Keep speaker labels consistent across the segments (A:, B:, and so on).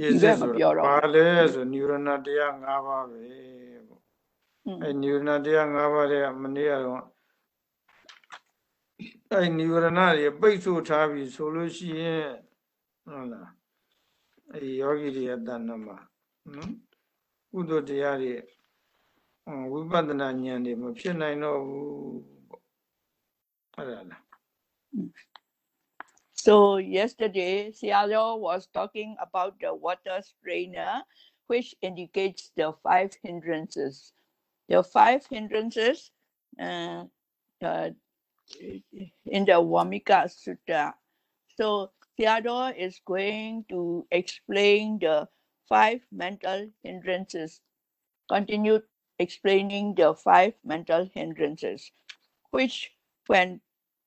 A: ရေ
B: ဒီ
A: စ
B: ဘ
A: က်
B: က်မ
A: ဆို
B: ပြောတော့
A: ဘာလဲဆိုနျူရနာတရား၅ပါးပဲပေါ့
B: อืม
A: အဲနျူရနာတရား၅ပါးတွေကမနေ့ကတော့အဲနျူရနာတွေပိတ်ဆို့ထားပြီဆိုလို့ရှိရင်ဟုတ်လားအဲယောဂီတွေရဲ့တဏ္ဍမှာနော်ကုသိုလ်တရားတွေဟောဝိပဿနာဉာဏ်တွေမဖြစ်နိုင်တော့ဘူးပေါ့အဲ့ဒါလား
B: So yesterday, Sayadaw was talking about the water strainer, which indicates the five hindrances. The five hindrances uh, uh, in the Vammika Sutta. So Sayadaw is going to explain the five mental hindrances. Continued explaining the five mental hindrances, which when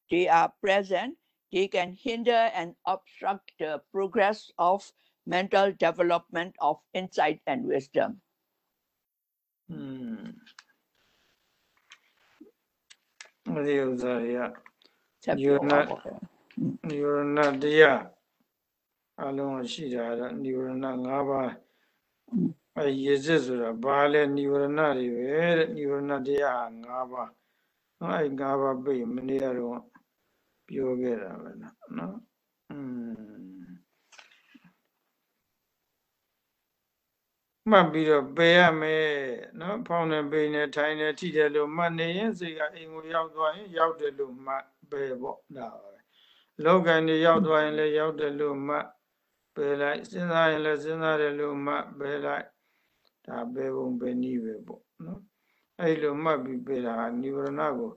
B: they are present, they can hinder and obstruct the progress of mental development of insight and wisdom.
A: อืมအဲဒီဥစ္စာတွေက
B: ဆက်
A: ညော
B: ပြော
A: နာ
B: ပါပေါ့
A: နိဝရဏတရားအလုံးရှိတာတော့နိဝရဏ၅ပါးအဲရေစစ်ဆိုတာဘာလဲနိဝရဏတွေပဲတဲ့နိဝရဏတရား၅ပါးနော်အဲ၅ပါးပြည့်မနေ့ကတော့ ပြောခဲ့တာပဲနော်နော်อืมမှတ်ပြီးတော့ပယ်ရမယ်နော်ဖောင်းနေပိနေထိုင်နေထိတယ်လို့မှတ်နေရင်စိတ်ကအိမ်ကိုရောက်သွားရင်ရောက်တယ်လို့မှတ်ပယ်ပေါ့ဒါပါပဲ လောကန်တွေရောက်သွားရင်လည်းရောက်တယ်လို့မှတ်ပယ်လိုက်စဉ်းစားရင်လည်းစဉ်းစားတယ်လို့မှတ်ပယ်လိုက်ဒါပယ်ပုံပယ်နည်းပဲပေါ့နော်အဲ့လိုမှတ်ပြီးပယ်တာဟာនិဝရဏကို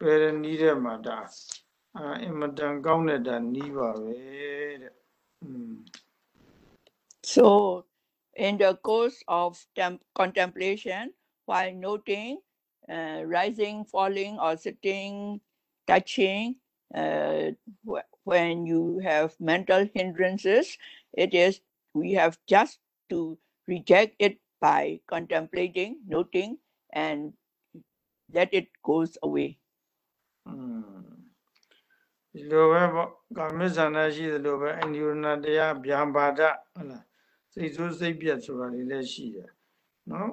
A: ပယ်တဲ့နည်းတဲ့မှာဒါ အာအင်မတန်ကောင်းတဲ့ဒါနည်းပါပဲတဲ့อืม
B: So, in the course of tem- contemplation, while noting uh, rising, falling, or sitting, touching, uh, wh- when you have mental hindrances, it is we have just to reject it by contemplating, noting, and let it goes away.
A: อืม ဒီလိုပဲပေါ့ကာမိဇာနာရှိသလိုပဲအနိဝရဏတရားဗျာပါဒဟုတ်လားစိတ်ဆိုးစိတ်ပြတ်ဆိုတာတွေလည်းရှိတယ်နော်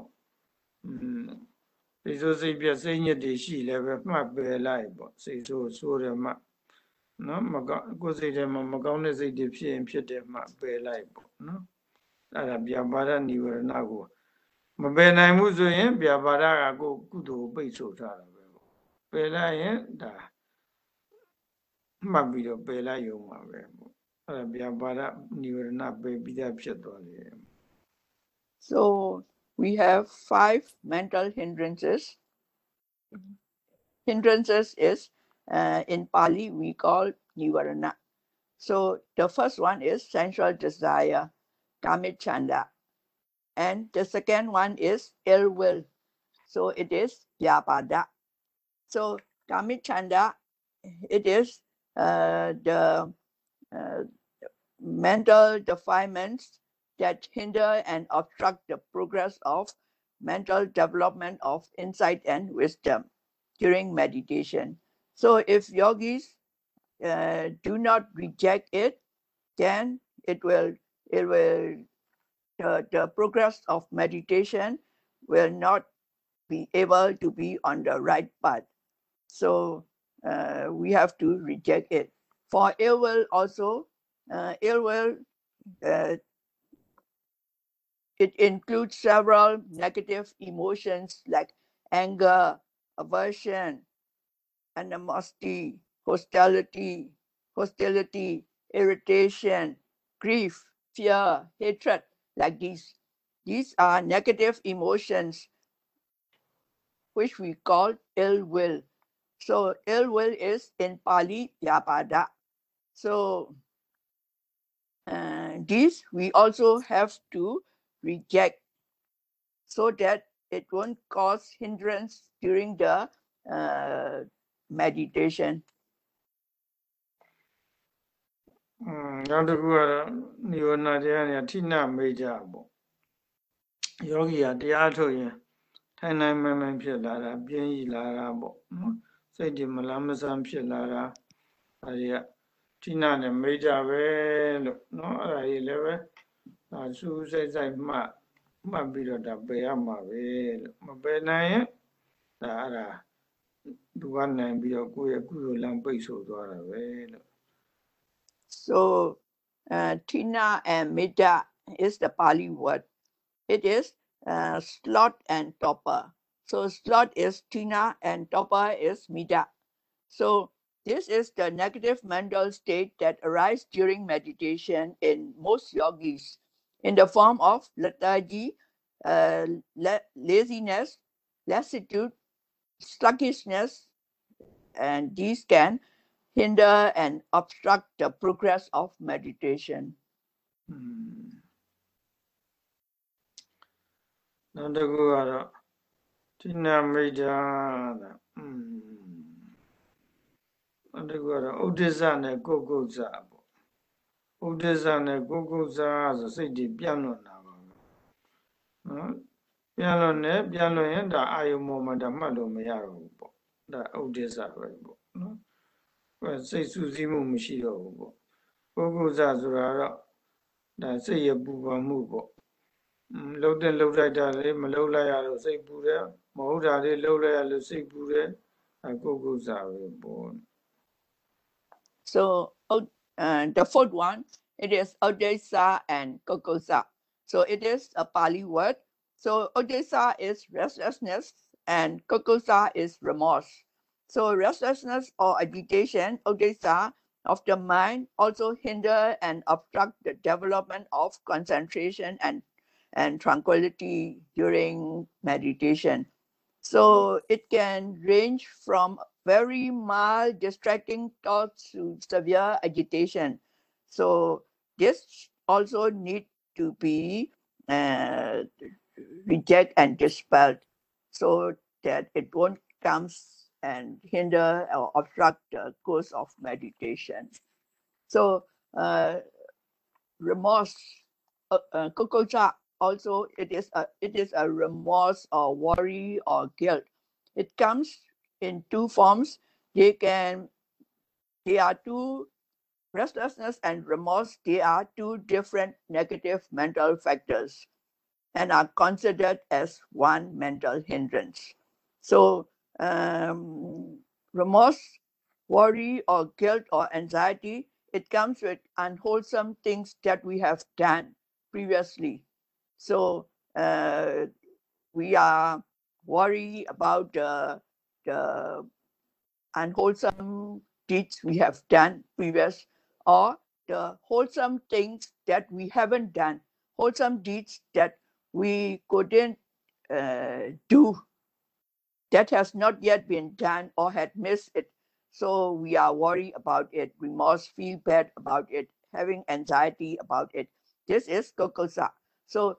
A: อืมစိတ်ဆိုးစိတ်ပြတ်စိတ်ညစ်တွေရှိလည်းပဲမှတ်ပယ်လိုက်ပေါ့စိတ်ဆိုးဆိုးတယ်မှတ်နော်မကောင်းကိုယ်စိတ်ထဲမှာမကောင်းတဲ့စိတ်တွေဖြစ်ရင်ဖြစ်တယ်မှတ်ပယ်လိုက်ပေါ့နော်အဲ့ဒါဗျာပါဒနိဝရဏကိုမပယ်နိုင်ဘူးဆိုရင်ဗျာပါဒကကိုယ်ကုသိုလ်ကိုပိတ်ဆို့ထားတာပဲပေါ့ပယ်လိုက်ရင်ဒါ
B: so we have five mental hindrances. Hindrances is uh, in pali we call nivarana. So the first one is sensual desire kamacchanda. And the second one is ill will. So it is vyapada. So kamacchanda it is the uh, mental defilements that hinder and obstruct the progress of mental development of insight and wisdom during meditation. So if yogis uh, do not reject it, then it will it will the, the progress of meditation will not be able to be on the right path. So uh, we have to reject it. For ill will also, uh, ill will uh, it includes several negative emotions like anger, aversion, animosity, hostility, hostility, irritation, grief, fear, hatred, like these. These are negative emotions which we call ill will. So ill will is in Pali Vyapada. So uh, we also have to reject so that it won't cause hindrance during the uh, meditation.
A: Hmm, နောက်တစ်ခုကတော့နိဝရဏတရားတွေအထိနာမေးကြပေါ့ယောဂီကတရားထုတ်ရင်ထိုင်နိုင်မှန်မှန်ဖြစ်လာတာပြင်းရည်လာတာပေါ့နော် စိတ်ဒီမလမ်းမဆန်းဖြစ်လာတာဒါတွေကဌိနနဲ့မိကြပဲလို့เนาะအဲ့ဒါကြီးလည်းပဲဒါစူးစိတ်စိတ်မှမှတ်ပြီးတော့ဒါပယ်ရမှာပဲလို့မပယ်နိုင်ရင်ဒါအဲ့ဒါသူကနိုင်ပြီးတော့ကိုယ့်ရဲ့ကုသိုလ်လမ်းပိတ်ဆို့သွားတာပဲလို့
B: so uh, thina and middha is the pali word it is uh, sloth and torpor so sloth is Thina and torpor is Middha. So this is the negative mental state that arises during meditation in most yogis in the form of lethargy, uh, la laziness, lassitude, sluggishness, and these can hinder and obstruct the progress of meditation.
A: Hmm. တိနာမိတ်တာတာอืมအဲဒီကတော့ဥဒိစ္စနဲ့ကုက္ကုဇာပေါ့ဥဒိစ္စနဲ့ကုက္ကုဇာဆိုစိတ်တွေပြန့်လွန်တာပါပဲနော်ပြန့်လွန်နေပြန့်လွန်ရင်ဒါအာယုံမောမှာဓမ္မလို့မရတော့ဘူးပေါ့ဒါဥဒိစ္စပဲပေါ့နော်စိတ်စုစည်းမှုမရှိတော့ဘူးပေါ့ပုဂ္ဂုဇဆိုတာတော့ဒါစိတ်ရပူပန်မှုပေါ့လှုပ်တဲ့လှုပ်လိုက်တာလေမလှုပ်လိုက်ရတော့စိတ်ပူတယ်
B: so uh, the fourth one it is uddhacca and kukkucca. So it is a pali word. So uddhacca is restlessness and kukkucca is remorse. So restlessness or agitation uddhacca of the mind also hinder and obstruct the development of concentration and and tranquility during meditation. So it can range from very mild distracting thoughts to severe agitation. So this also need to be uh, and dispelled so that it won't come and hinder or obstruct the course of meditation. So uh, remorse, uh, uh, also it is a it is a remorse or worry or guilt. It comes in two forms. They can they are two restlessness and remorse. They are two different negative mental factors and are considered as one mental hindrance. So um, remorse, worry or guilt or anxiety, it comes with unwholesome things that we have done previously. So uh, we are worried about the, the unwholesome deeds we have done previous or the wholesome things that we haven't done, wholesome deeds that we couldn't uh, do that has not yet been done or had missed it. So we are worried about it, remorse, feel bad about it, having anxiety about it. This is kukkucca. So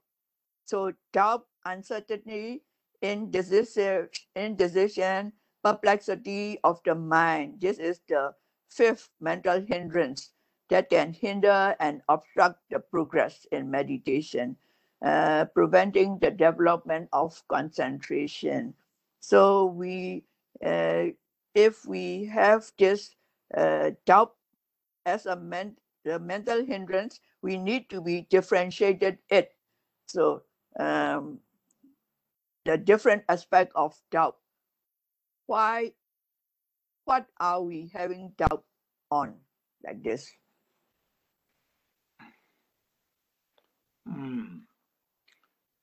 B: So, doubt, uncertainty, indecision, indecision, perplexity of the mind. This is the fifth mental hindrance that can hinder and obstruct the progress in meditation, uh, preventing the development of concentration. So we, uh, if we have this uh, doubt as a men- the mental hindrance, we need to be differentiated it. So um, the different aspect of doubt. Why? What are we having doubt on like this?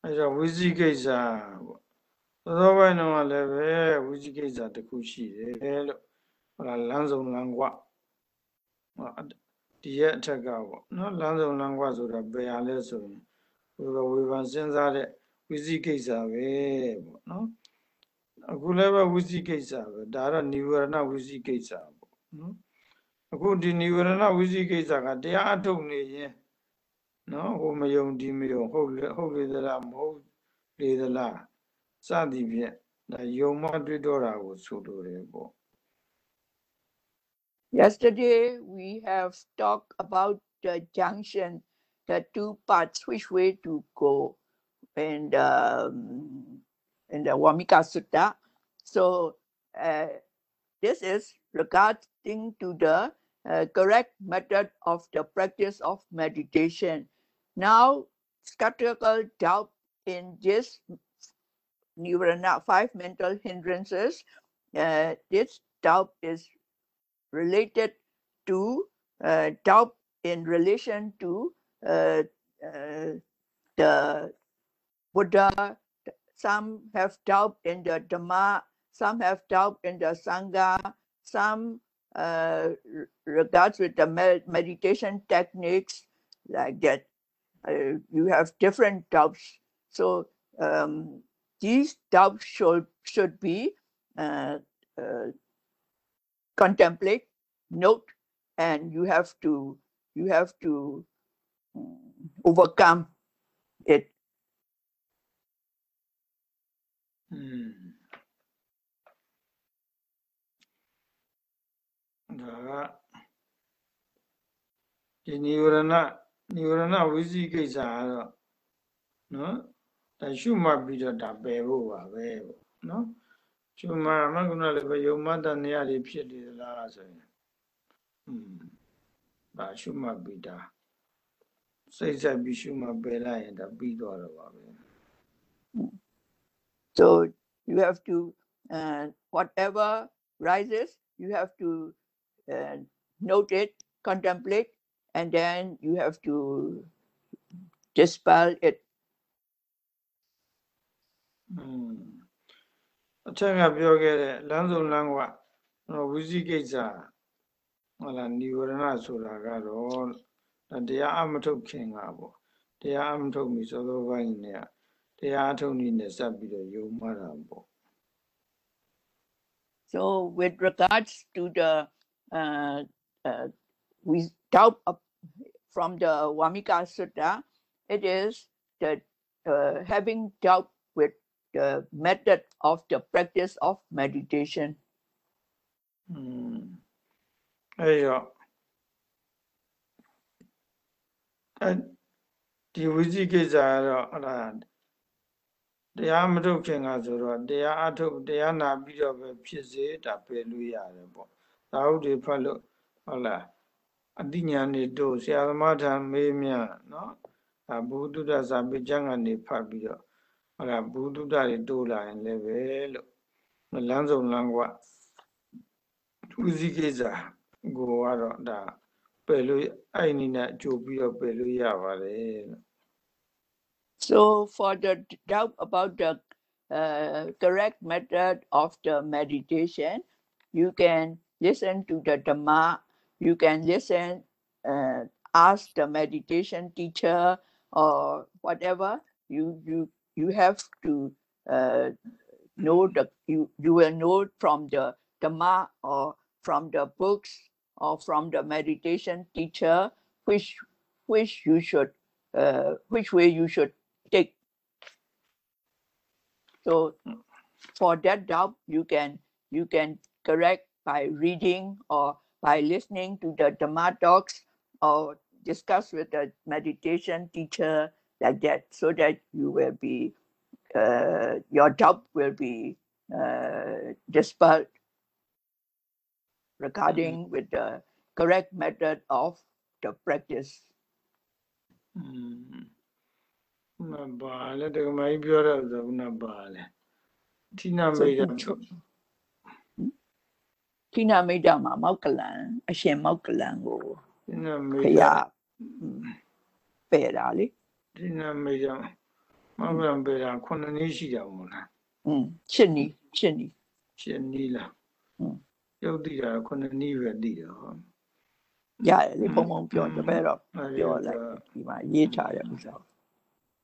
A: အဲကြောင့်ဝိသိကိစ္စပေါ့သောသောပိုင်းတော့ကလည်းပဲဝိသိကိစ္စတစ်ခုရှိတယ်လို့ဟောလားလမ်းစုံလမ်းကွဟောဒီရဲ့အထက်ကပေါ့နော်လမ်းစုံလမ်းကွဆိုတာဘယ်ဟာလဲဆိုရင် ဘုရားဝေဖန်စဉ်းစားတဲ့ဝိသိကိစ္စပဲပေါ့နော်အခုလည်းပဲဝိသိကိစ္စပဲဒါတော့និဝရဏဝိသိကိစ္စပေါ့နော်အခုဒီនិဝရဏဝိသိကိစ္စကတရားအထုတ်နေရင်နော်ဟိုမယုံဒီမယုံဟုတ်လေဟုတ်လေသလားမဟုတ်လေသလားစသည်ဖြင့်ဒါယုံမှတွေ့တော့တာကိုဆိုလိုတယ်ပေါ့
B: Yesterday we have talked about the junction, the two parts, which way to go, and um, in the Vammika Sutta. So uh, this is regarding to the uh, correct method of the practice of meditation. Now, skeptical doubt in this Nivarana, five mental hindrances, uh, this doubt is related to uh, doubt in relation to the Buddha. Some have doubt in the Dhamma, some have doubt in the Sangha, some uh, regards with the med- meditation techniques like that. Uh, you have different doubts. So um, these doubts should should be uh, uh, contemplate, note, and you have to you have to overcome it.
A: Hmm. ဒါကဒီနိဝရဏနိဝရဏဝိဇိကိစ္စကတော့နော်တရှုမှတ်ပြီးတော့ဒါပယ်ဖို့ပါပဲပေါ့နော်ရှုမှတ်မှကုဏလည်းပဲယုံမှတ်တဲ့နေရာတွေဖြစ်နေသလားဆိုရင်อืมဒါရှုမှတ်ပြီးတာ စိတ်ဆက်ပြီးရှုမှတ်ပယ်လိုက်ရင်ဒါပြီးသွားတော့ပါပဲ
B: So you have to uh, whatever rises, you have to uh, note it, contemplate, and then you have to dispel it.
A: อืมအထက်ကပြောခဲ့တဲ့လမ်းစုံလမ်းကဝိသိကိစ္စဟုတ်လားនិဝရဏဆိုတာကတော့ ဒါတရားအမထုတ်ခင်ကပေါ့တရားအမထုတ်ပြီသောသောပိုင်းနဲ့တရားထုတ်နေနဲ့စပ်ပြီးတော့ယုံမှားတာပေါ့
B: so with regards to the uh, uh, we doubt from the Vammika Sutta it is that uh, having doubt with the method of the practice of meditation. Hmm.
A: อืมအဲ့တော့ အဲဒီဝိသိကိစ္စကတော့အဲ့ဒါတရားမထုတ်ခင်ကဆိုတော့တရားအထုတ်တရားနာပြီးတော့ပဲဖြစ်စေဒါပယ်လို့ရတယ်ပေါ့သာဟုတ်တွေဖတ်လို့ဟုတ်လားအတိညာနေတို့ဆရာသမားထံမေးမြန်းနော်ဒါဘုဒ္ဓတ္တစာပေကျမ်းကနေဖတ်ပြီးတော့ဟုတ်လားဘုဒ္ဓတ္တတွေတိုးလာရင်လည်းပဲလို့လမ်းစုံလမ်းကွဥစည်းကိစ္စကိုကတော့ဒါ ပယ်လို့အဲ့ဒီနဲ့ကြိုပြီးတော့ပယ်လို့ရပါတယ်လို့
B: So, for the d- doubt about the uh, correct method of the meditation, you can listen to the Dhamma, you can listen, uh, ask the meditation teacher or whatever. You you you have to uh, know the you you will know from the Dhamma or from the books or from the meditation teacher which which you should uh, which way you should take. So for that doubt, you can you can correct by reading or by listening to the Dhamma talks or discuss with the meditation teacher like that, so that you will be uh, your doubt will be uh, dispelled regarding with the correct method of the practice.
A: อืมမပါလေတကမကြီးပြောတဲ့ဥစ္စာကပါလေဌိန
B: So
A: မေရ
B: you cho- Tina Medama Maukalan, Ashem Maukalan ကို
A: ဌိနမေ
B: ဖ
A: ရ
B: ရပယ်တာလေ
A: ဌိနမေရ မောက္ကလံပေတာခုနှစ်နည်းရှိတာမို့လား
B: mm chini chini
A: ရှင်းနည်းလား
B: อืม
A: ရုပ်တိတာခုနှစ်နည်းပဲတိတယ်ဟော
B: ရတယ်လေဘုံဘုံပြောတပည့်တော့
A: အဲ့ဒီ
B: ပြောလိုက်ဒီမှာရေးထားတဲ့ဥစ္စာ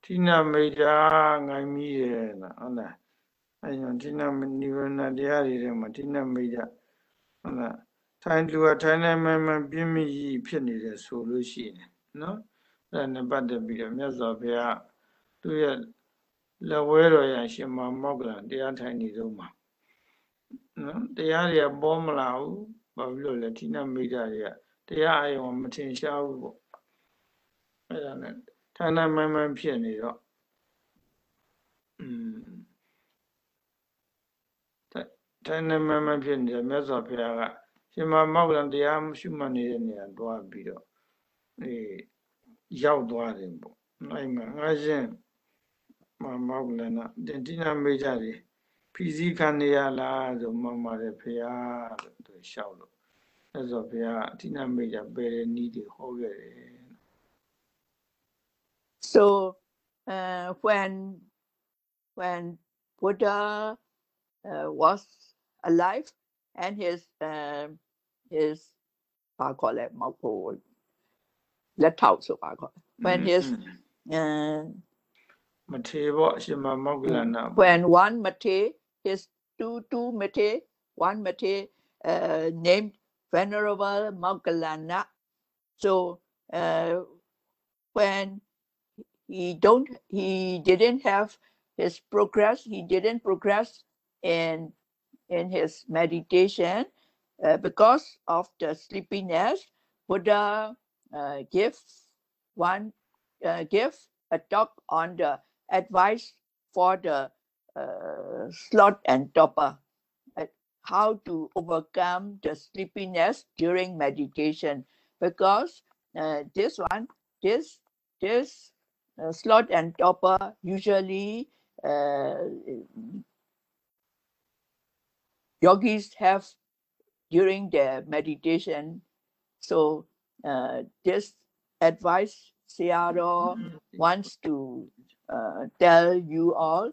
A: ဌိနမိတ်တာငိုင်းမိတယ်လားဟုတ်လားအဲ့ညဌိနနိဗ္ဗာန်တရားတွေထဲမှာဌိနမိတ်တာဟုတ်လားထိုင်လူကထိုင်နေမှမှပြင်းမိကြီးဖြစ်နေတယ်ဆိုလို့ရှိရင်နော်အဲ့ဒါနဲ့ပတ်သက်ပြီးတော့မြတ်စွာဘုရားသူ့ရဲ့လက်ဝဲတော်ရရှင်မမောက္ကလံတရားထိုင်နေတော့မှာ နော်တရားတွေကပေါ်မလာဘူးဘာဖြစ်လို့လဲဌိနမိတ်တာတွေကတရားအယုံမထင်ရှားဘူးပေါ့အဲ့ဒါနဲ့ဌာနမှန်မှန်ဖြစ်နေတော့อืมဌာနမှန်မှန်ဖြစ်နေတယ်မြတ်စွာဘုရားကရှင်မမောက္ကလံတရားရှုမှတ်နေတဲ့နေရာတွားပြီးတော့အေးရောက်သွားတယ်ပေါ့အဲ့မှာငါရှင်မမောက္ကလံကတင်တိနာမိတ်ကြတယ် ဖီစည်းခံနေရလားဆိုမှန်ပါတယ်ဘုရားလို့သူလျှောက်လို့မြတ်စွာဘုရားအတိနာမိတ်ကြပယ်တဲ့နည်းတွေဟောခဲ့တယ်
B: so uh, when when buddha uh, was alive and his uh, his ဘာခေါ်လဲမဟုတ်ဘူးလက်ထောက်ဆိုပါခေါ် when his uh,
A: မထေဘောအရှင်မမောက္ကလနာ
B: when one mate his two two mate one mate uh, named venerable Moggallana so uh, when he don't he didn't have his progress he didn't progress in in his meditation uh, because of the sleepiness buddha uh, one uh, give a talk on the advice for the uh, sloth and torpor how to overcome the sleepiness during meditation. Because uh, this one this this uh, sloth and torpor usually uh, yogis have during their meditation. So uh, this advice Sayadaw wants to uh, tell you all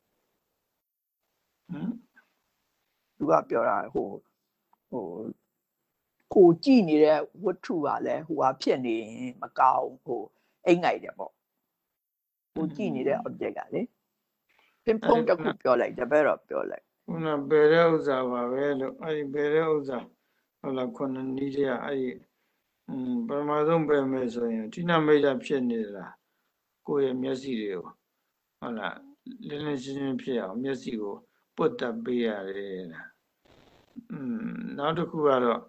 A: ဟမ်
B: သူကပြောတာဟိုဟိုကိုကြည့်နေတဲ့ဝတ္ထုကလည်းဟိုဟာဖြစ်နေရင်မကောင်းဟိုအိမ်ငိုက်တယ်ပေါ့ကိုကြည့်နေတဲ့ object ကလေပင်ဖုံးတစ်ခုပြောလိုက်တပည့်တော့ပြောလိုက်
A: ခုနပယ်တဲ့ဥစ္စာပါပဲလို့အဲ့ဒီပယ်တဲ့ဥစ္စာဟုတ်လားခုနနည်းတွေကအဲ့ဒီอืมပထမဆုံးပယ်မယ်ဆိုရင်ဌိနမိတ်တာဖြစ်နေလားကိုယ့်ရဲ့မျက်စိတွေကိုဟုတ်လားလင်းလင်းရှင်းရှင်းဖြစ်အောင်မျက်စိကို ပွတ်တက်ပေးရတယ်လားอืมနောက်တစ်ခုကတော့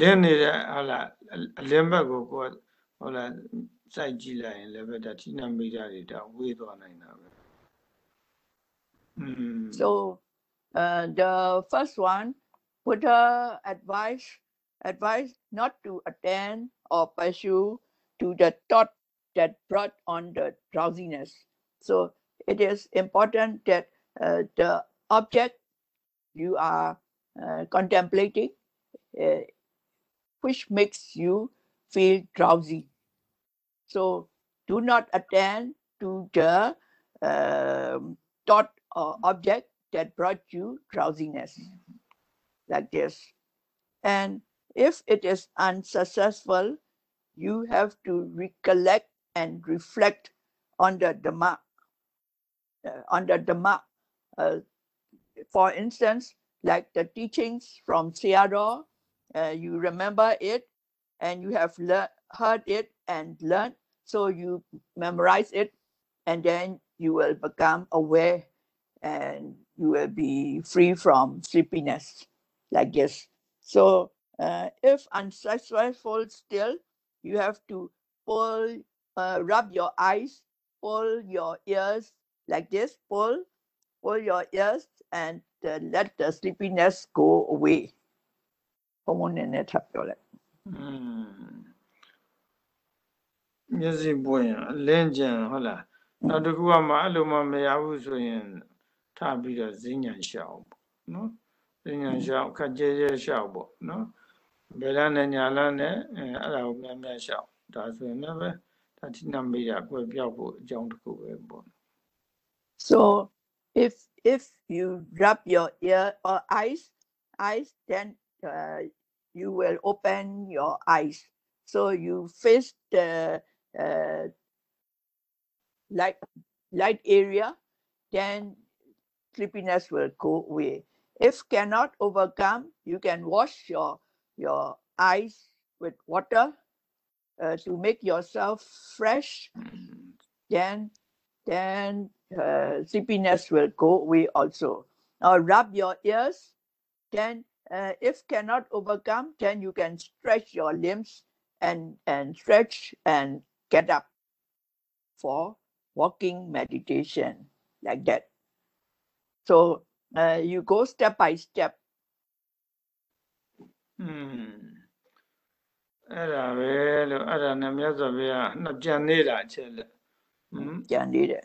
A: လင်းနေတဲ့ဟာလားအလင်းဘက်ကိုကိုယ်ဟောလားစိုက်ကြည့်လိုက်ရင်လည်းပဲဒါထိနာမိတာတွေတောင်ဝေးသွားနိုင်တာပဲ mm.
B: so uh, the first one put a advice advice not to attend or pursue to the thought that brought on the drowsiness. So it is important that uh, the object you are uh, contemplating, uh, which makes you feel drowsy. So do not attend to the um, thought or object that brought you drowsiness, like this. And if it is unsuccessful, you have to recollect and reflect on the Dhamma. Uh, on the Dhamma. Uh, for instance, like the teachings from Sayadaw, uh, you remember it and you have lear- heard it and learned, so you memorize it, and then you will become aware and you will be free from sleepiness like this. So uh, if unsuccessful still, you have to pull, uh, rub your eyes, pull your ears like this, pull, pull your ears and uh, let the sleepiness go away ဘုံဘုံနဲ့နဲ့ထပ်ပြောလိုက်
A: อืมမျက်စိပွင့်ရင်အလင်းကြံဟုတ်လားနောက်တစ်ခုကမှအဲ့လိုမှမရဘူးဆိုရင်ထပြီးတော့ဈဉ္ညာရှောက်ပေါ့နော်ဈဉ္ညာရှောက်ခက်ကြဲကြဲရှောက်ပေါ့နော်ဘယ်လန်းနဲ့ညာလန်းနဲ့အဲအဲ့ဒါကိုများများရှောက်ဒါဆိုရင်လည်းပဲဒါတိနမိတာကွယ်ပြောက်ဖို့အကြောင်းတစ်ခုပဲပေါ့
B: So if if you rub your ear or eyes, eyes, then uh, you will open your eyes. So you face the uh, light light area, then sleepiness will go away. If cannot overcome, you can wash your your eyes with water uh, to make yourself fresh. Then then uh, sleepiness will go away also. Now rub your ears. Then, uh, if cannot overcome, then you can stretch your limbs and and stretch and get up for walking meditation like that. So uh, you go step by step.
A: Hmm. အဲ့ဒါပဲလို့အဲ့ဒါနဲ့မြတ်စွာဘုရားနှစ်ပြန်နေတာအချက်လက်ဟမ်ပြန်နေ
B: တ
A: ယ်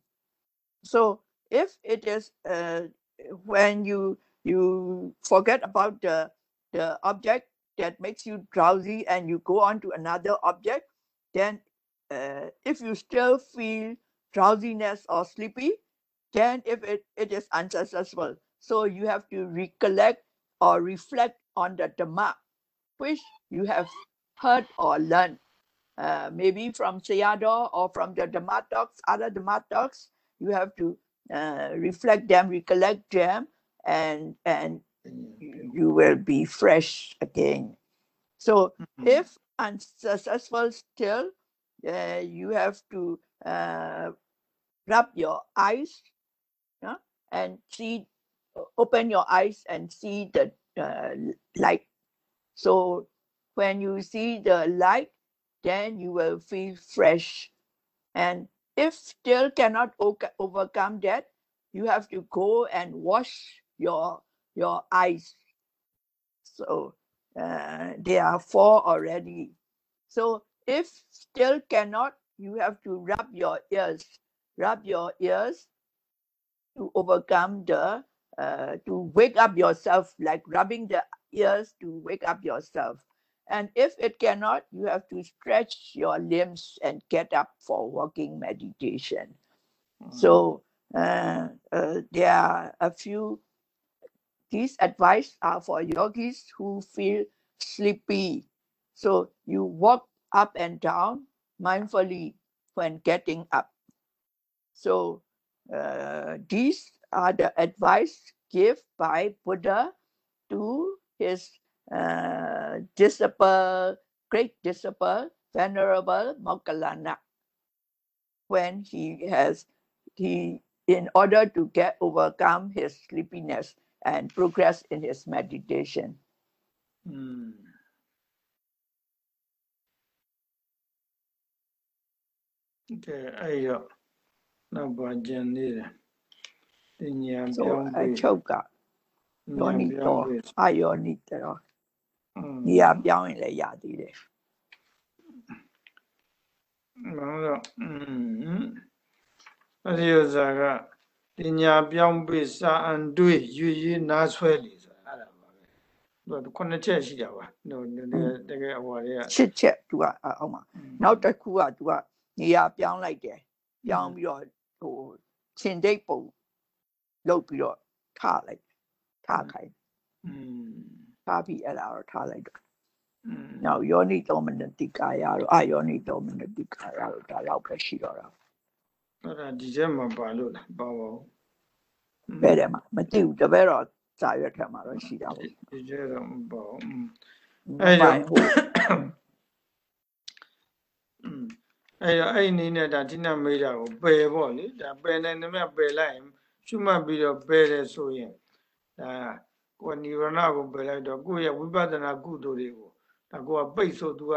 B: So if it is uh, when you you forget about the the object that makes you drowsy and you go on to another object, then uh, if you still feel drowsiness or sleepy, then if it, it is unsuccessful. So you have to recollect or reflect on the Dhamma which you have heard or learned, uh, maybe from Sayadaw or from the Dhamma talks, other Dhamma talks. You have to uh, reflect them, recollect them, and and you- will be fresh again. So if unsuccessful still, uh, you have to uh, rub your eyes yeah, and see, open your eyes and see the uh, light. So when you see the light, then you will feel fresh. And if still cannot overcome that, you have to go and wash your your eyes. So uh, there are four already. So if still cannot, you have to rub your ears, rub your ears to overcome the uh, to wake up yourself, like rubbing the ears to wake up yourself. And if it cannot, you have to stretch your limbs and get up for walking meditation. So uh, uh, there are a few. These advice are for yogis who feel sleepy. So you walk up and down mindfully when getting up. So uh, these are the advice given by Buddha to his uh, disciple, great disciple, Venerable Moggallana, when he has he in order to get overcome his sleepiness and progress in his meditation.
A: Hmm. Okay,
B: I uh,
A: no, to.
B: နေရာပြောင်းရင်လည်းရသေးတယ်
A: ဘာလို့အရိယဇာကပညာပြောင်းပိစာအန်တွေးရွေရွေနားဆွဲလေဆိုတာအဲ့ဒါပါပဲသူကခုနှစ်ချက်ရှိတာပါတကယ်အဟော်တွေက
B: ရှစ်ချက် तू ကအောက်မှာနောက်တစ်ခုက तू ကနေရာပြောင်းလိုက်တယ်ပြောင်းပြီးတော့ဟိုခြင်တိတ်ပုံလုတ်ပြီးတော့ထလိုက်ထခိုင်း
A: อืม
B: ထားပြီးအဲ့ဒါတော့ထားလိုက်တော့နောက်ယောနိသောမနတိကာယတော့အာယောနိသောမနတိကာယတော့ဒါတော့ပဲရှိတော့တာ
A: အဲ့ဒါဒီချက်မှာပါလို့လားပါပါဦး
B: ဘယ်တယ်မှာမသိဘူးတပည့်တော်စာရွက်ထက်မှာတော့ရှိတာပေါ့
A: ဒီချက်တော့မပါ
B: ဘူး
A: အဲ့ဒါအဲ့တော့အဲ့နည်းနဲ့ဒါဒီနမေးတာကိုပယ်ပေါ့လေဒါပယ်နိုင်တယ်မြတ်ပယ်လိုက်ရင်ရှုမှတ်ပြီးတော့ပယ်တယ်ဆိုရင်ဒါ ကိုယ်နိဗ္ဗာန်ကိုပယ်လိုက်တော့ကိုယ့်ရဲ့ဝိပဿနာကုသိုလ်တွေကိုဒါကိုယ်ကပိတ်ဆိုသူက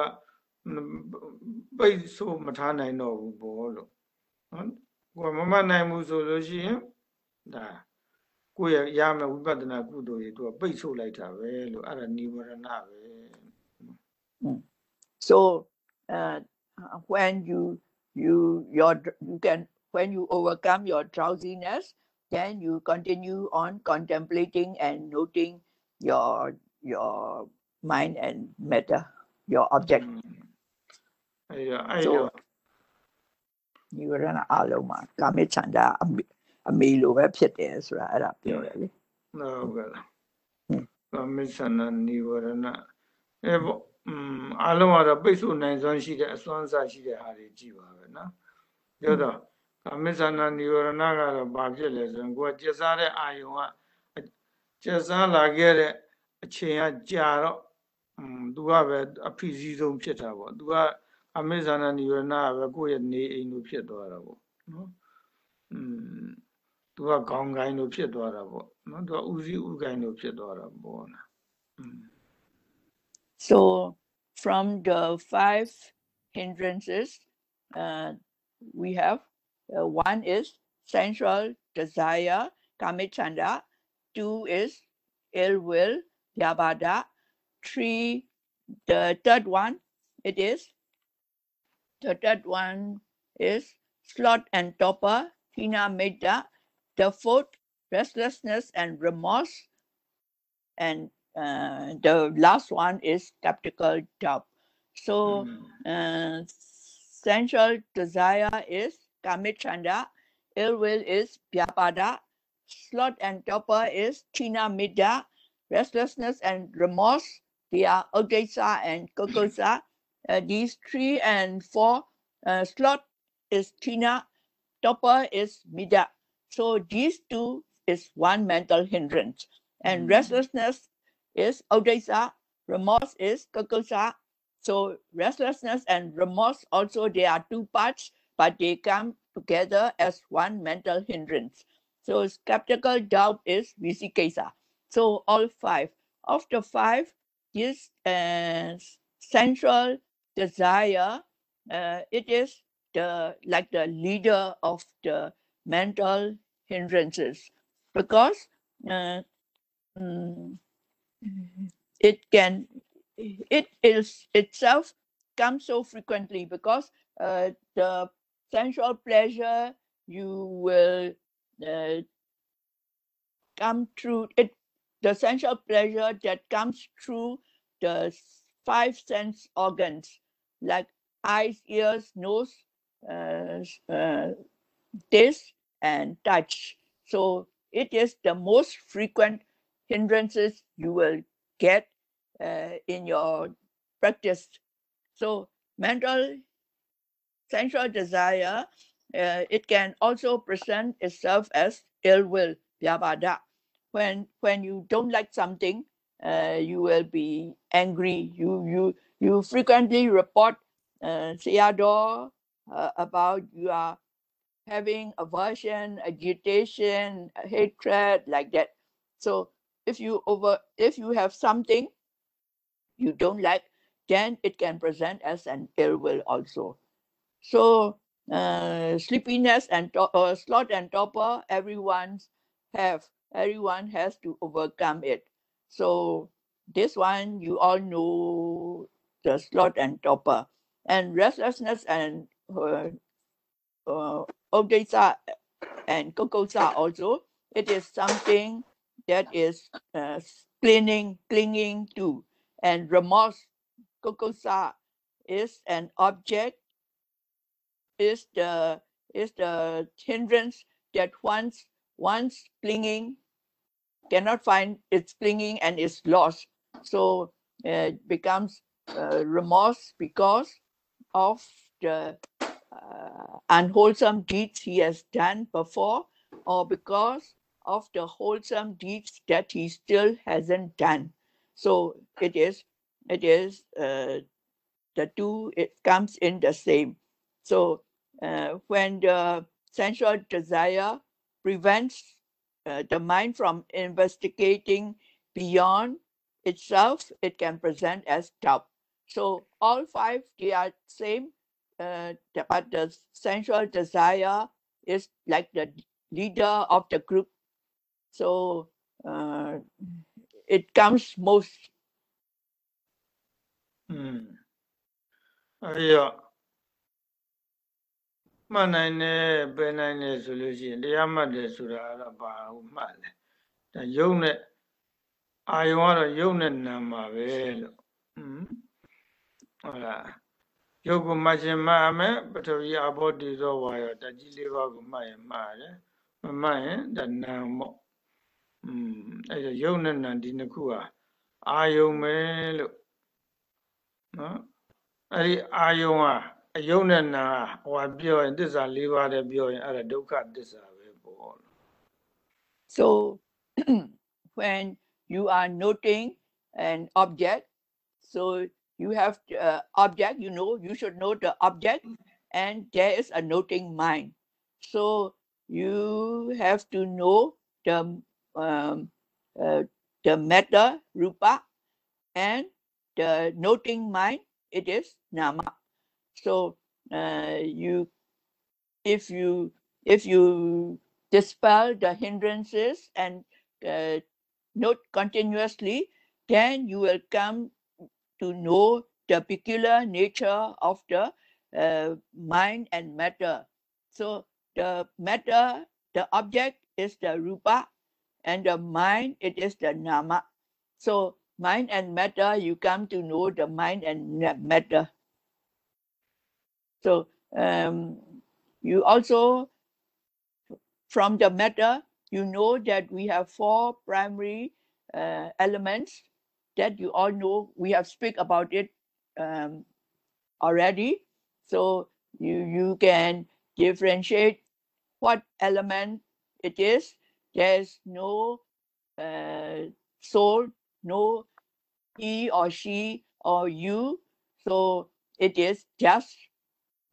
A: ပိတ်ဆိုမထားနိုင်တော့ဘူးပေါ့လို့နော်ကိုယ်မမနိုင်ဘူးဆိုလို့ရှိရင်ဒါကိုယ့်ရဲ့ရမယ်ဝိပဿနာကုသိုလ်တွေသူကပိတ်ဆို့လိုက်တာပဲလို့အဲ့ဒါနိဗ္ဗာန်ပဲ
B: So uh, when you you your dr- you can when you overcome your drowsiness, then you continue on contemplating and noting your your mind and matter, your object.
A: အဲ့တော့အဲ့တော့
B: နိဗ္ဗာန်အလုံးမှာကာမိချန္တာအမေအမေလိုပဲဖြစ်တယ်ဆိုတာအဲ့ဒါပြောတယ်လေ
A: ဟုတ်ကဲ့လား
B: ဟွန်း
A: ကာမိသနာနိဝရဏအဲပေါ့อืมအလုံးကတော့ပိတ်ဆို့နိုင်စွမ်းရှိတဲ့အစွမ်းစားရှိတဲ့ဟာတွေကြည့်ပါပဲနော်ပြောတော့ ကာမိသနာနိဝရဏကတော့ဘာဖြစ်လဲဆိုရင်ကိုယ်ကကျက်စားတဲ့အာယုံကကျက်စားလာခဲ့တဲ့အချိန်ကကြာတော့อืมသူကပဲအဖိစီးဆုံးဖြစ်တာပေါ့သူကကာမိသနာနိဝရဏကပဲကိုယ့်ရဲ့နေအိမ်လိုဖြစ်သွားတာပေါ့နော်อืม သူကခေါင်းကိုင်းလို့ဖြစ်သွားတာပေါ့နော်သူကဥစည်းဥကိုင်းလို့ဖြစ်သွားတာပေါ့နော်อืม
B: So from the five hindrances, uh, we have uh, one is sensual desire, kamacchanda. Two is ill will, vyapada. Three, the third one, it is the third one is sloth and torpor, thina middha. The fourth, restlessness and remorse. And uh, the last one is skeptical doubt. So,
A: อืม
B: uh, sensual desire is ill will is vyapada, Sloth and torpor is thina middha, restlessness and remorse, they are uddhacca and kukkucca. Uh, these three and four, uh, sloth is thina, torpor is middha. So these two is one mental hindrance, and
A: Mm.
B: restlessness is uddhacca, remorse is kukkucca. So restlessness and remorse also they are two parts, but they come together as one mental hindrance. So skeptical doubt is vicikiccha. So all five. Of the five, this uh, sensual desire, uh, it is the like the leader of the mental hindrances because uh, mm, it can it is itself comes so frequently because uh, the sensual pleasure you will uh, come through it the sensual pleasure that comes through the five sense organs like eyes ears nose uh, uh, taste and touch so it is the most frequent hindrances you will get uh, in your practice. So mental sensual desire, uh, it can also present itself as ill will, vyapada. When when you don't like something, uh, you will be angry. You you you frequently report uh, uh, about you are having aversion, agitation, hatred, like that. So if you over if you have something you don't like, then it can present as an ill will also. So uh, sleepiness and uh, sloth and topper, everyone have everyone has to overcome it. So this one you all know the sloth and torpor and restlessness and uh, uh, and kukkucca also. It is something that is uh, clinging, clinging to, and remorse, kukkucca, is an object, is the is the hindrance that once once clinging cannot find its clinging and is lost. So uh, it becomes uh, remorse because of the uh, unwholesome deeds he has done before, or because of the wholesome deeds that he still hasn't done. So it is, it is uh, the two. It comes in the same. So uh, when the sensual desire prevents uh, the mind from investigating beyond itself, it can present as doubt. So all five, they are same, uh, but the sensual desire is like the leader of the group. So uh, it comes most.
A: Mm. yeah. မှတ်နိုင်တယ်ပယ်နိုင်တယ်ဆိုလို့ရှိရင်တရားမှတ်တယ်ဆိုတာကတော့ဘာဟုတ်မှတ်လဲဒါယုံနဲ့အာယုံကတော့ယုံနဲ့နာမှာပဲလို့ဟုတ်လားယုတ်ကိုမှတ်ခြင်းမှတ်မယ်ပထဝီအဘောတိသောဝါယောတကြီးလေးပါးကိုမှတ်ရင်မှတ်ရတယ်မမှတ်ရင်ဒါနာမော့อืมအဲ့ဒါယုံနဲ့နာဒီနှစ်ခုဟာအာယုံပဲလို့နော်အဲ့ဒီအာယုံဟာ အယုံနဲ့နာဟိုဟာပြောရင်သစ္စာ၄ပါးတည်းပြောရင်အဲ့ဒါဒုက္ခသစ္စာပဲပေါ့
B: So when you are noting an object, so you have uh, object, you know, you should know the object, and there is a noting mind. So you have to know the um, uh, the matter rupa and the noting mind. It is nama. So uh, you, if you if you dispel the hindrances and uh, note continuously, then you will come to know the peculiar nature of the uh, mind and matter. So the matter, the object is the rupa, and the mind it is the nama. So mind and matter, you come to know the mind and matter. So um, you also from the matter, you know that we have four primary uh, elements that you all know. We have speak about it um, already. So you you can differentiate what element it is. There's no uh, soul, no he or she or you. So it is just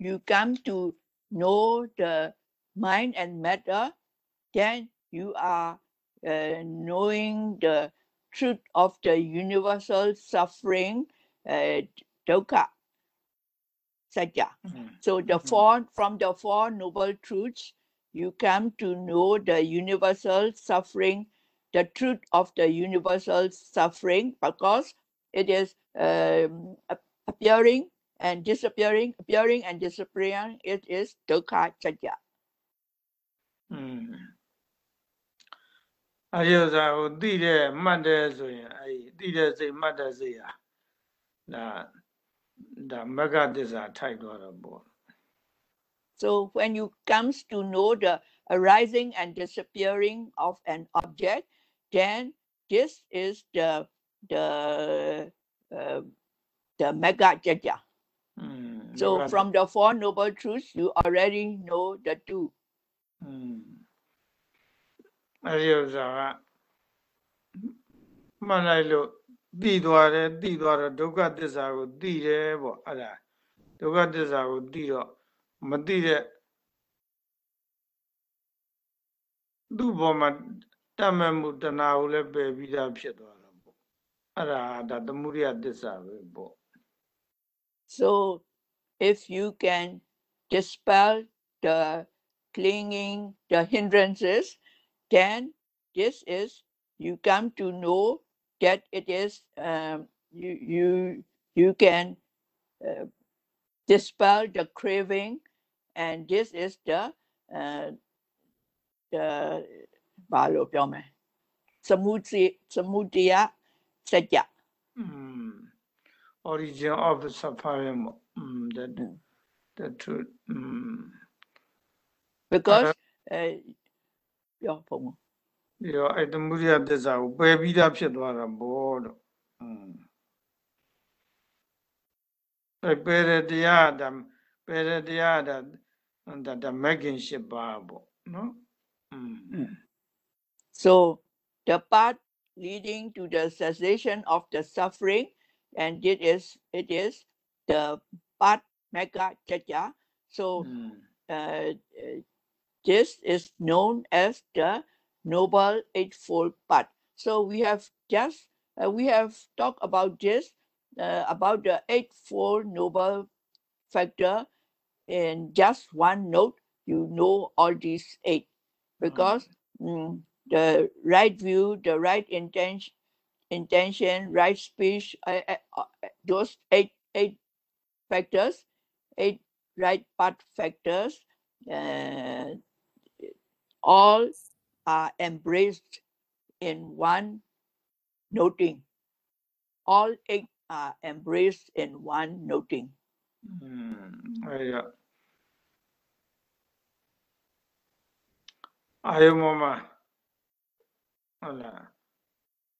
B: you come to know the mind and matter, then you are uh, knowing the truth of the universal suffering, uh, dukkha, satya.
A: อืม
B: So the
A: Mhm.
B: four from the four noble truths, you come to know the universal suffering, the truth of the universal suffering, because it is um, appearing and disappearing, appearing and disappearing, it is dukkha satya.
A: Hmm.
B: So when you comes to know the arising and disappearing of an object then this is the the uh, the magga
A: sacca Mm,
B: so
A: no
B: from the Four Noble Truths, you already know the two.
A: အဲဒီဥစ္စာကမှန်လိုက်လို့သိသွားတယ်သိသွားတော့ဒုက္ခသစ္စာကိုသိတယ်ပေါ့အဲ့ဒါဒုက္ခသစ္စာကိုသိတော့မသိတဲ့သူ့ဘောမှာတတ်မဲ့မှုတဏှာကိုလည်းပယ်ပြီးသားဖြစ်သွားတာပေါ့အဲ့ဒါဒါသမုဒိယသစ္စာပဲပေါ့
B: So if you can dispel the clinging, the hindrances, then this is you come to know that it is um, you you you can uh, dispel the craving, and this is the uh, the ဘာလို့ပြောမလဲ samudaya samudaya satya.
A: mm, origin of suffering ပေါ့ mm, that
B: Mm.
A: the truth mm.
B: Because uh, yeah, ဘုံဘုံ
A: ပြီးတော့အဲ့သမုဒိယသစ္စာကိုပယ်ပြီးသားဖြစ်သွားတာဘောလို့อืมအဲ့ပယ်တဲ့တရားဒါပယ်တဲ့တရားဒါဒါဒါမဂ်ကင်၈ပါးပေါ့နော်อืม
B: So the path leading to the cessation of the suffering, and it is it is the path magga sacca. So
A: อืม
B: uh, this is known as the noble eightfold path. So we have just uh, we have talked about this uh, about the eightfold noble factor in just one note. You know all these eight because mm, the right view, the right intention, intention, right speech, uh, uh, uh, those eight eight factors, eight right path factors, uh, all are embraced in one noting. All eight are embraced in one noting.
A: อืมအဲ့ရ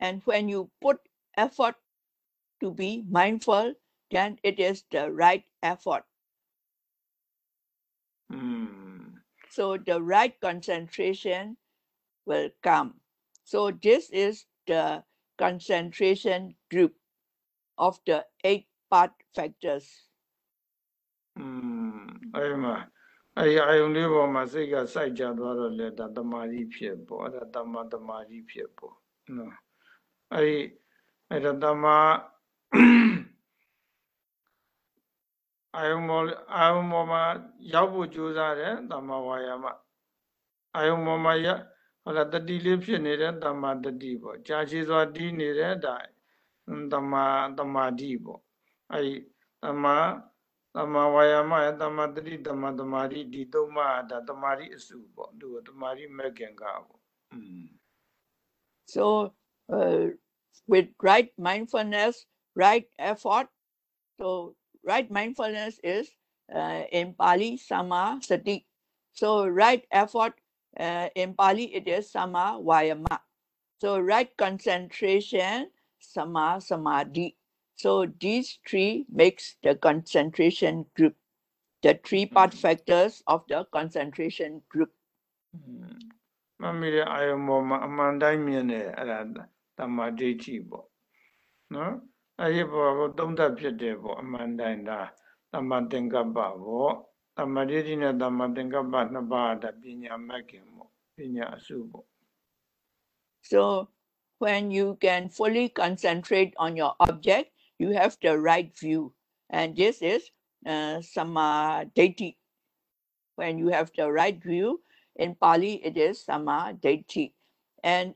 B: And when you put effort to be mindful, then it is the right effort.
A: Mm.
B: So the right concentration will come. So this is the concentration group of the eight part factors.
A: อืมအဲ့မှာအဲ့အာယုန်လေးပေါ်မှာစိတ်ကစိုက်ကြသွားတော့လေဒါတမာကြီးဖြစ်ပေါ့အဲ့ဒါတမာတမာကြီးဖြစ်ပေါ့နော် အဲ့ဒီအဲ့ဒါတမအာယုန်ပေါ်အာယုန်ပေါ်မှာရောက်ဖို့ကြိုးစားတယ်တမဝါယာမအာယုန်ပေါ်မှာရဟုတ်လားတတိလေးဖြစ်နေတဲ့တမတတိပေါ့ကြာရှည်စွာတီးနေတဲ့ဒါတမတမာတိပေါ့အဲ့ဒီတမတမ္မာဝါယာမယတမ္မာတတိတမ္မာသမာဓိဒီသုံးပါးဒါတမာဓိအစုပေါ့သူကတမာဓိမဲ့ခင်ကပေါ့อืม
B: So uh, Uh, with right mindfulness, right effort. So right mindfulness is uh, in Pali samma sati. So right effort uh, in Pali it is samma vayama. So right concentration samma samadhi. So these three makes the concentration group, the three hmm. part factors of the concentration group. Hmm.
A: မမီရဲ့အာယုံပေါ်မှာအမှန်တိုင်းမြင်တယ်အဲ့ဒါ တမ္မာဒိဋ္ဌိပေါ့နော်အဲ့ဒီပေါ်ကိုသုံးသပ်ဖြစ်တယ်ပေါ့အမှန်တိုင်းဒါတမ္မာသင်္ကပ္ပပေါ့တမ္မာဒိဋ္ဌိနဲ့တမ္မာသင်္ကပ္ပနှစ်ပါးဒါပညာမဲ့ခင်ပေါ့ပညာအစုပေါ့
B: So when you can fully concentrate on your object, you have the right view. And this is uh, samadhi. When you have the right view, in Pali it is samadhi. And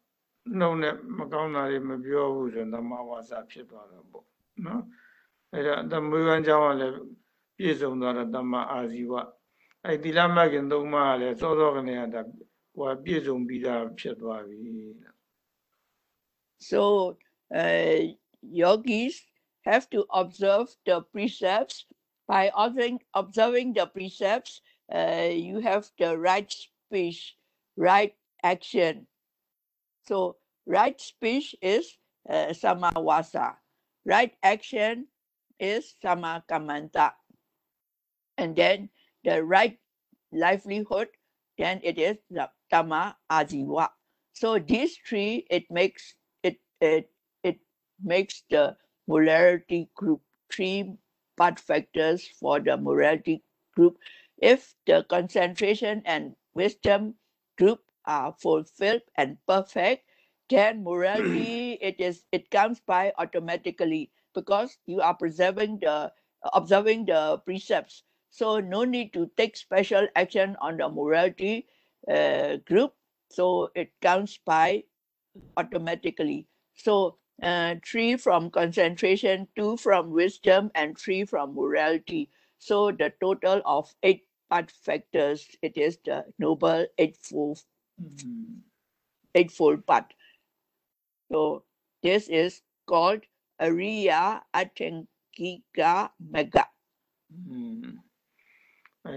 A: နှုတ်နဲ့မကောင်းတာတွေမပြောဘူးဆိုရင်တမ္မာဝါစာဖြစ်သွားတာပေါ့နော်အဲ့ဒါသမွေးကံကြောင့်ကလည်းပြည့်စုံသွားတာတမ္မာအာဇီဝအဲ့သီလမကင်သုံးပါးကလည်းစောစောကနေကဒါဟိုပြည့်စုံပြီးသားဖြစ်သွားပြီ
B: So uh, yogis have to observe the precepts. By observing, observing the precepts, uh, you have the right speech, right action. So right speech is uh, samawasa. Right action is samma kammanta. And then the right livelihood, then it is tama ajiva. So these three, it makes it it it makes the morality group three part factors for the morality group. If the concentration and wisdom group are fulfilled and perfect, then morality it is it comes by automatically because you are preserving the observing the precepts. So no need to take special action on the morality uh, group. So it comes by automatically. So uh, three from concentration, two from wisdom, and three from morality. So the total of eight part factors, it is the noble eightfold,
A: mm.
B: painful part. So this is called Ariya
A: Atthangika Magga. Mm.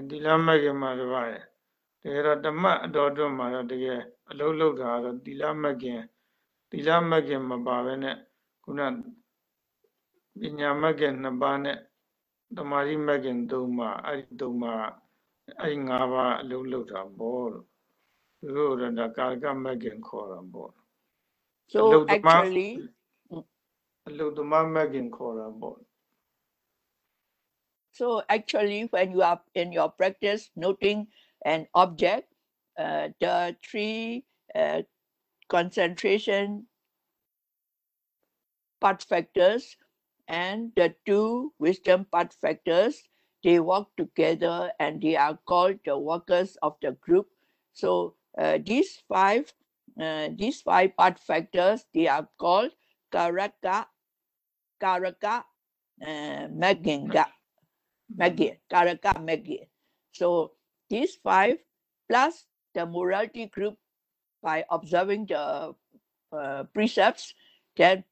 A: ဒီလမဂ္ဂမှာတပါးတကယ်တော့ဓမ္မအတော်တွမှာတော့တကယ်အလုံးလုံးတာတော့ဒီလမဂ္ဂင်ဒီလမဂ္ဂင်မပါဘဲနဲ့ခုနပညာမဂ္ဂင်နှစ်ပါးနဲ့ဓမ္မာရီမဂ္ဂင်သုံးပါအဲ့ဒီသုံးပါအဲ့ဒီ၅ပါးအလုံးလုံးတာဘောလို့ သူတို့တော့ဒါကာကမကင်ခေါ်တာပေါ့
B: So
A: Hello, Dhamma.
B: actually,
A: အလုသမာမကင်ခေါ်တာပေါ့
B: So actually, when you are in your practice noting an object, uh, the three uh, concentration part factors and the two wisdom part factors, they work together and they are called the workers of the group. So uh, these five, uh, these five part factors, they are called karaka, karaka, uh, magganga. Karaka Magid. So these five plus the morality group by observing the uh, precepts that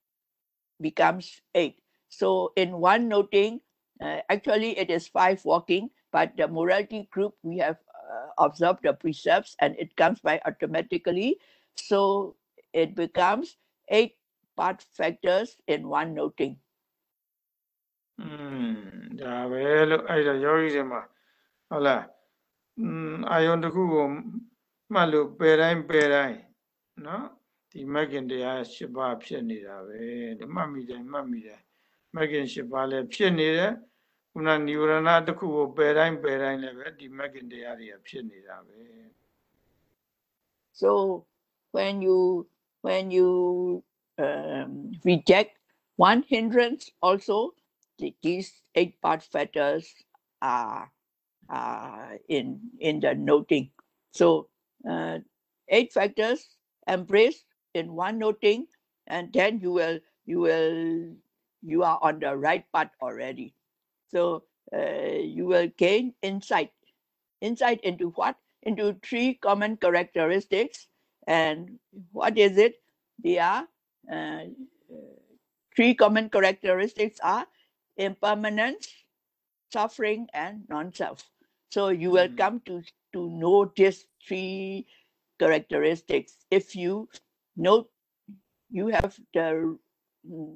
B: becomes eight. So in one noting, uh, actually it is five walking, but the morality group we have uh, observe the precepts and it comes by automatically. So it becomes eight part factors in one noting.
A: ဒါပဲလို့အဲ့ဒါယောဂီတွေမှာဟုတ်လားအာယုံတစ်ခုကိုမှတ်လို့ပယ်တိုင်းပယ်တိုင်းနော်ဒီမက္ကင်တရား၈ပါးဖြစ်နေတာပဲဒီမှတ်မိတယ်မှတ်မိတယ်မက္ကင်၈ပါးလည်းဖြစ်နေတယ် ခုနနိဝရဏတစ်ခုကိုပယ်တိုင်းပယ်တိုင်းလည်းပဲဒီမဂ်ကင်တရားတွေကဖြစ်နေတာပဲ
B: So when you when you um, reject one hindrance, also the, these eight part factors are, are in in the noting. So uh, eight factors embraced in one noting, and then you will you will you are on the right path already. So uh, you will gain insight. Insight into what? Into three common characteristics. And what is it? They are uh, three common characteristics are impermanence, suffering, and non-self. So you will
A: Mm.
B: come to to know these three characteristics if you note you have the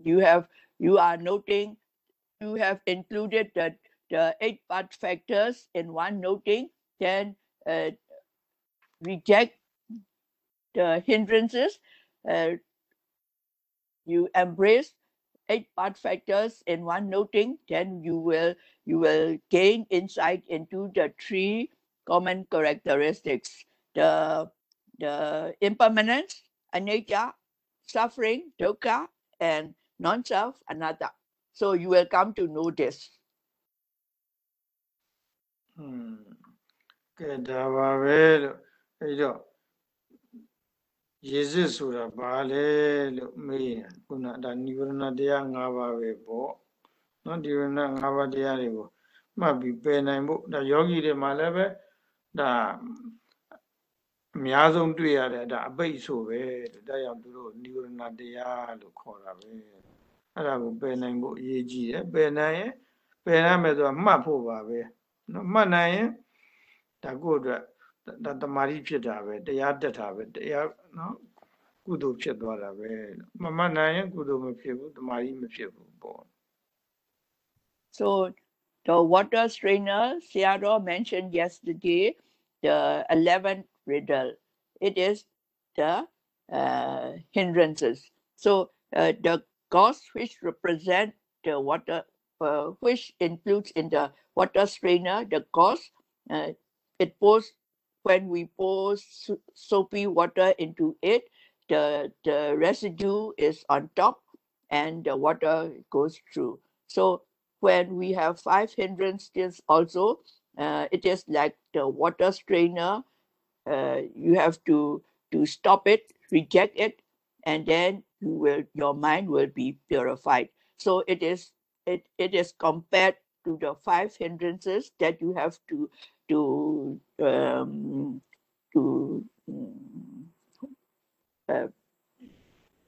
B: you have you are noting you have included the the eight part factors in one noting then uh, reject the hindrances uh, you embrace eight part factors in one noting then you will you will gain insight into the three common characteristics. The the impermanence anicca suffering dukkha and non-self anatta so you will come to know this
A: อืมကဲဒါပါပဲလို့အဲ့တော့ရေစစ်ဆိုတာဘာလဲလို့မေးရင်ခုနဒါနိဝရဏတရား၅ပါးပဲပေါ့နော်ဒီဝရဏ၅ပါးတရားတွေကိုမှတ်ပြီးပယ်နိုင်ဖို့ဒါယောဂီတွေမှာလည်းပဲဒါအများဆုံးတွေ့ရတဲ့ဒါအပိတ်ဆိုပဲတဲ့ဒါကြောင့်သူတို့နိဝရဏတရားလို့ခေါ်တာပဲ အဲ့ဒါကိုပယ်နိုင်ဖို့အရေးကြီးတယ်ပယ်နိုင်ရင်ပယ်ရမယ်ဆိုတာမှတ်ဖို့ပါပဲနော်မှတ်နိုင်ရင်ဒါကိုအတွက်ဒါတမာတိဖြစ်တာပဲတရားတက်တာပဲတရားနော်ကုသိုလ်ဖြစ်သွားတာပဲမမှတ်နိုင်ရင်ကုသိုလ်မဖြစ်ဘူးတမာတိမဖြစ်ဘူးပေါ့
B: So the water strainer Sayadaw mentioned yesterday the 11th riddle it is the uh, hindrances so uh, the gauze which represent the water, uh, which includes in the water strainer, the gauze, uh, it pours when we pour so- soapy water into it, the, the residue is on top and the water goes through. So when we have five hindrances also, uh, it is like the water strainer. Uh, you have to to stop it, reject it, and then you will your mind will be purified. So it is it, it is compared to the five hindrances that you have to to um, to mm, uh,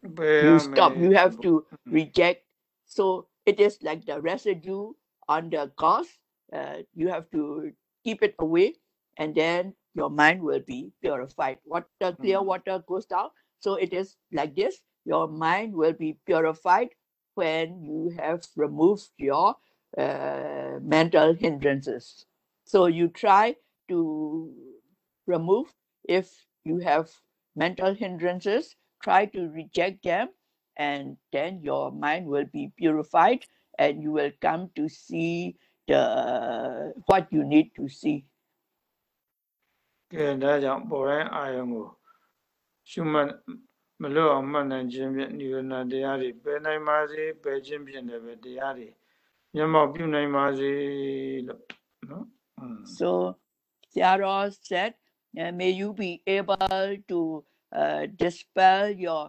B: you stop you have to
A: mm.
B: reject. So it is like the residue on the gauze uh, you have to keep it away and then your mind will be purified. Water, clear
A: mm.
B: water goes down. So it is like this your mind will be purified when you have removed your uh, mental hindrances so you try to remove if you have mental hindrances try to reject them and then your mind will be purified and you will come to see the what you need to see
A: ကဲဒါကြောင့်ပေါ်တိုင်းအာယုံကိုရှုမှတ် မလွတ်အောင်မှတ်နိုင်ခြင်းဖြင့်နိဗ္ဗာန်တရားတွေပယ်နိုင်ပါစေပယ်ခြင်းဖြင့်လည်းပဲတရားတွေမျက်မှောက်ပြုနိုင်ပါစေလို့နော် mm.
B: so Sayadaw said may you be able to uh, dispel your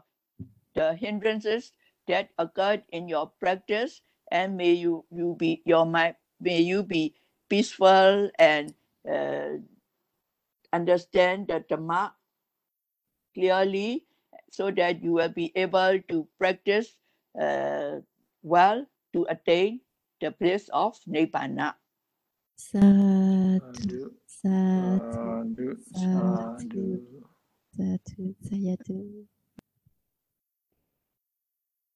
B: the hindrances that occurred in your practice and may you you be your mind may you be peaceful and uh, understand the dhamma clearly so that you will be able to practice uh, well to attain the place of Nibbana.
A: Sadhu,
C: sadhu, sadhu, sadhu, sadhu, sadhu.